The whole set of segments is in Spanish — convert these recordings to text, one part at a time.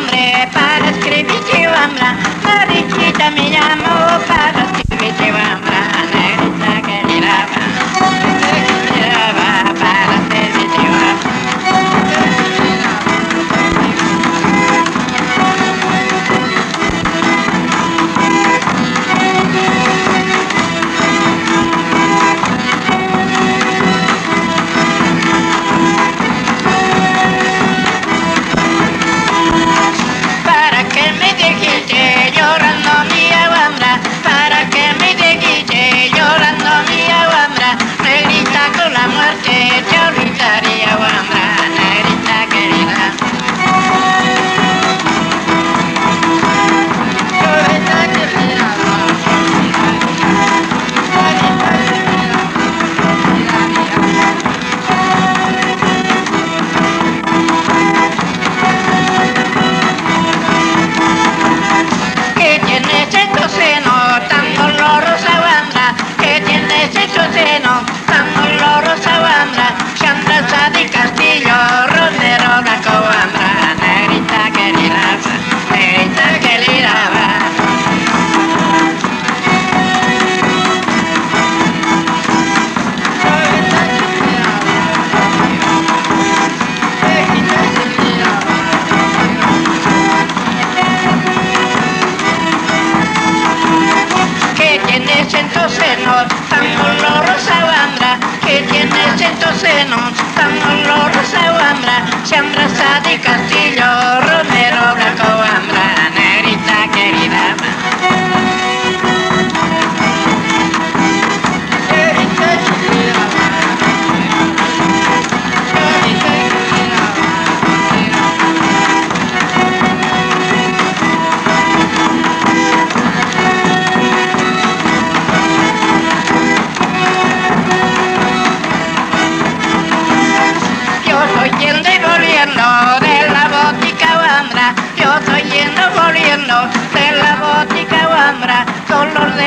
hambre, para escribir hambre, mariquita me llama.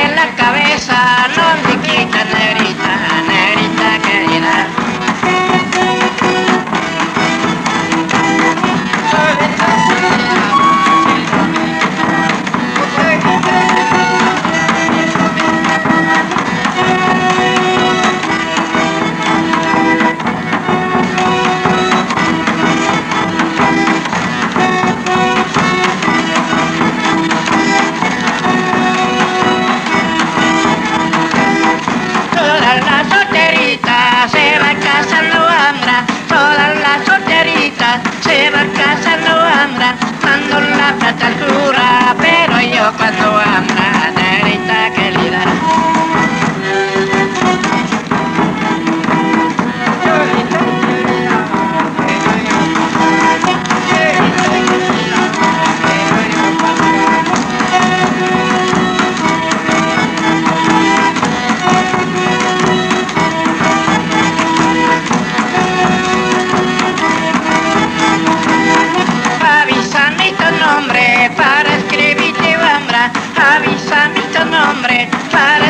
en la cabeza. las solteritas se van casando andan, todas las solteritas se va a van casando andan, mando la plata al cura, pero yo cuando anda, negrita querida. it.